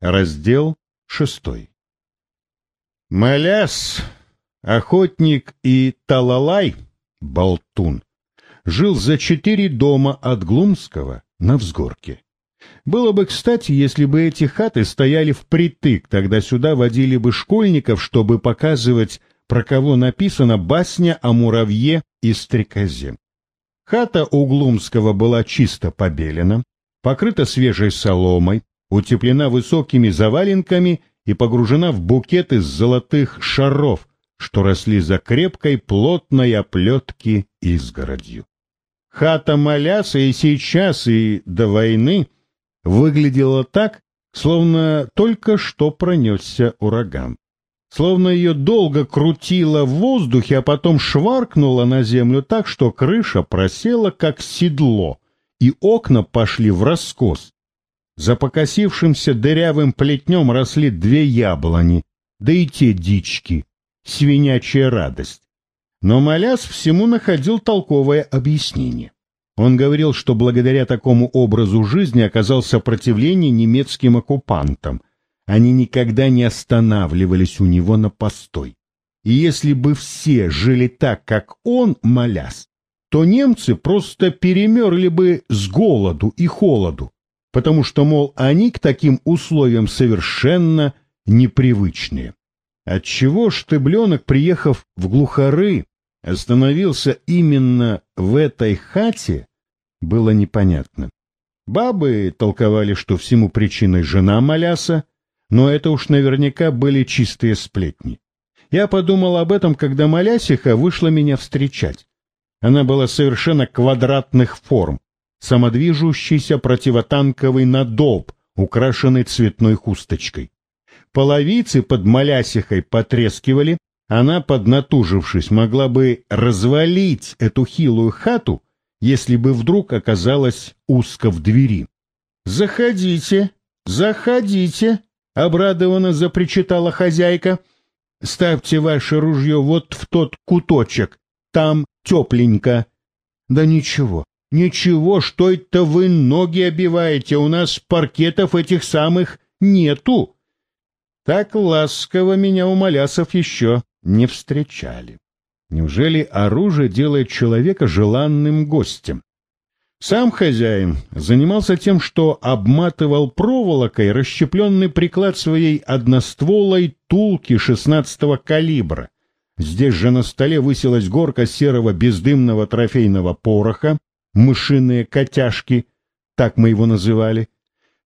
Раздел шестой. Маляс, охотник и Талалай, болтун, жил за четыре дома от Глумского на взгорке. Было бы кстати, если бы эти хаты стояли впритык, тогда сюда водили бы школьников, чтобы показывать, про кого написана басня о муравье и стрекозе. Хата у Глумского была чисто побелена, покрыта свежей соломой, утеплена высокими заваленками и погружена в букет из золотых шаров, что росли за крепкой плотной оплетки изгородью. Хата Маляса и сейчас, и до войны выглядела так, словно только что пронесся ураган. Словно ее долго крутило в воздухе, а потом шваркнуло на землю так, что крыша просела, как седло, и окна пошли в раскос, за покосившимся дырявым плетнем росли две яблони, да и те дички, свинячья радость. Но Маляс всему находил толковое объяснение. Он говорил, что благодаря такому образу жизни оказал сопротивление немецким оккупантам. Они никогда не останавливались у него на постой. И если бы все жили так, как он, Маляс, то немцы просто перемерли бы с голоду и холоду потому что, мол, они к таким условиям совершенно непривычные. Отчего штыбленок, приехав в глухары, остановился именно в этой хате, было непонятно. Бабы толковали, что всему причиной жена Маляса, но это уж наверняка были чистые сплетни. Я подумал об этом, когда Малясиха вышла меня встречать. Она была совершенно квадратных форм, самодвижущийся противотанковый надоб, украшенный цветной хусточкой. Половицы под малясихой потрескивали, она, поднатужившись, могла бы развалить эту хилую хату, если бы вдруг оказалась узко в двери. «Заходите, заходите!» — обрадованно запричитала хозяйка. «Ставьте ваше ружье вот в тот куточек, там тепленько». «Да ничего, Ничего, что это вы ноги обиваете, у нас паркетов этих самых нету. Так ласково меня у малясов еще не встречали. Неужели оружие делает человека желанным гостем? Сам хозяин занимался тем, что обматывал проволокой расщепленный приклад своей одностволой тулки шестнадцатого калибра. Здесь же на столе высилась горка серого бездымного трофейного пороха, мышиные котяшки, так мы его называли,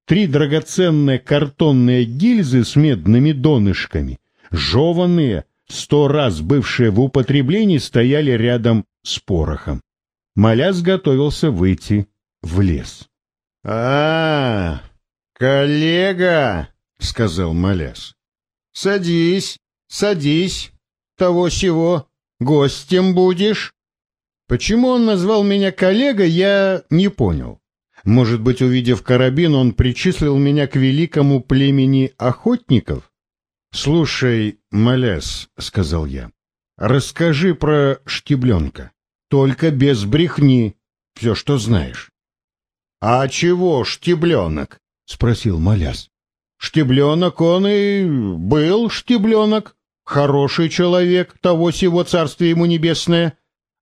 три драгоценные картонные гильзы с медными донышками, жеванные, сто раз бывшие в употреблении, стояли рядом с порохом. Маляс готовился выйти в лес. — А, коллега, — сказал Маляс, — садись, садись, того-сего, гостем будешь. Почему он назвал меня коллегой, я не понял. Может быть, увидев карабин, он причислил меня к великому племени охотников? — Слушай, Маляс, — сказал я, — расскажи про штебленка. Только без брехни. Все, что знаешь. — А чего штебленок? — спросил Маляс. — Штебленок он и был штебленок. Хороший человек, того сего царствие ему небесное.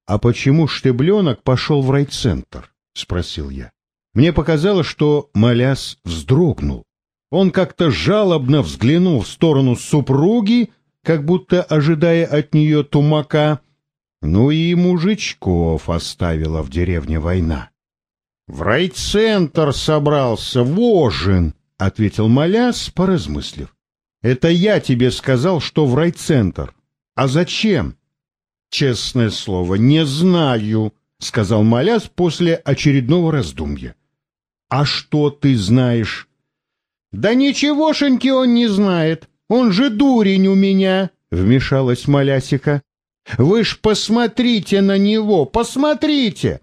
«А почему Штебленок пошел в райцентр?» — спросил я. Мне показалось, что Маляс вздрогнул. Он как-то жалобно взглянул в сторону супруги, как будто ожидая от нее тумака. Ну и мужичков оставила в деревне война. — В райцентр собрался, вожен, — ответил Маляс, поразмыслив. — Это я тебе сказал, что в райцентр. А зачем? Честное слово, не знаю, сказал Маляс после очередного раздумья. А что ты знаешь? Да ничегошеньки он не знает. Он же дурень у меня, вмешалась Малясика. Вы ж посмотрите на него, посмотрите.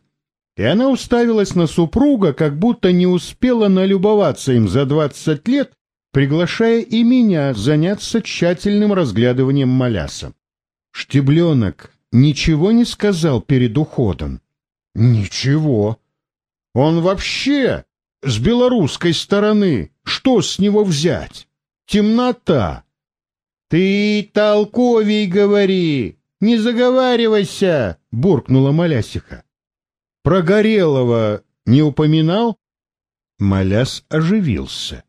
И она уставилась на супруга, как будто не успела налюбоваться им за двадцать лет, приглашая и меня заняться тщательным разглядыванием Маляса. Штебленок ничего не сказал перед уходом? Ничего. Он вообще с белорусской стороны. Что с него взять? Темнота. Ты толковей говори, не заговаривайся, буркнула Малясиха. Про Горелого не упоминал? Маляс оживился.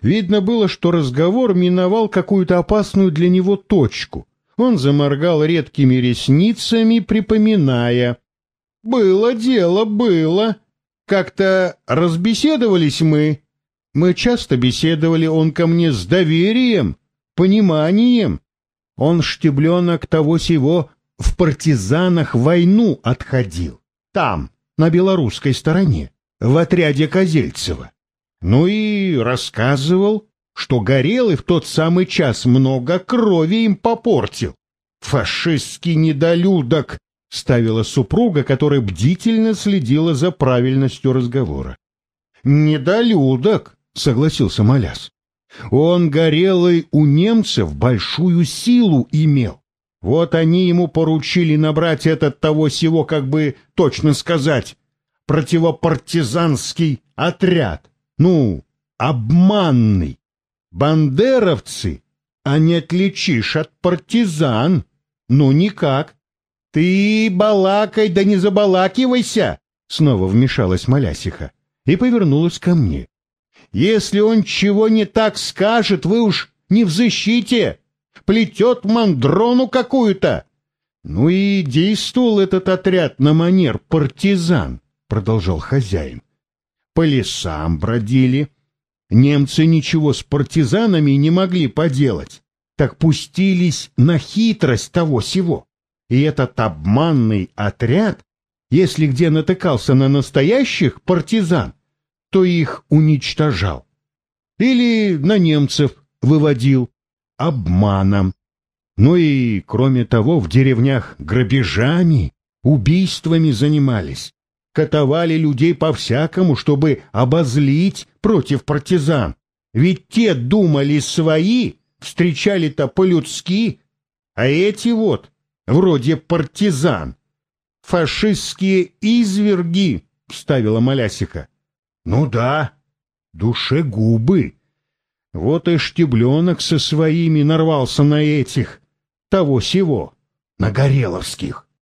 Видно было, что разговор миновал какую-то опасную для него точку. Он заморгал редкими ресницами, припоминая. «Было дело, было. Как-то разбеседовались мы. Мы часто беседовали, он ко мне с доверием, пониманием. Он, штебленок того сего, в партизанах войну отходил. Там, на белорусской стороне, в отряде Козельцева. Ну и рассказывал, что Горелый в тот самый час много крови им попортил. Фашистский недолюдок, ставила супруга, которая бдительно следила за правильностью разговора. Недолюдок, согласился Маляс. Он Горелый у немцев большую силу имел. Вот они ему поручили набрать этот того сего, как бы точно сказать, противопартизанский отряд. Ну, обманный. Бандеровцы, а не отличишь от партизан. Ну, никак. Ты балакай, да не забалакивайся, снова вмешалась Малясиха и повернулась ко мне. Если он чего не так скажет, вы уж не в защите. Плетет мандрону какую-то. Ну и действовал этот отряд на манер партизан, продолжал хозяин. По лесам бродили. Немцы ничего с партизанами не могли поделать. Так пустились на хитрость того сего. И этот обманный отряд, если где натыкался на настоящих партизан, то их уничтожал. Или на немцев выводил обманом. Ну и, кроме того, в деревнях грабежами, убийствами занимались. Катовали людей по-всякому, чтобы обозлить против партизан. Ведь те думали свои, встречали-то по-людски, а эти вот, вроде партизан. Фашистские изверги, — вставила Малясика. Ну да, душегубы. Вот и штебленок со своими нарвался на этих, того сего, на Гореловских.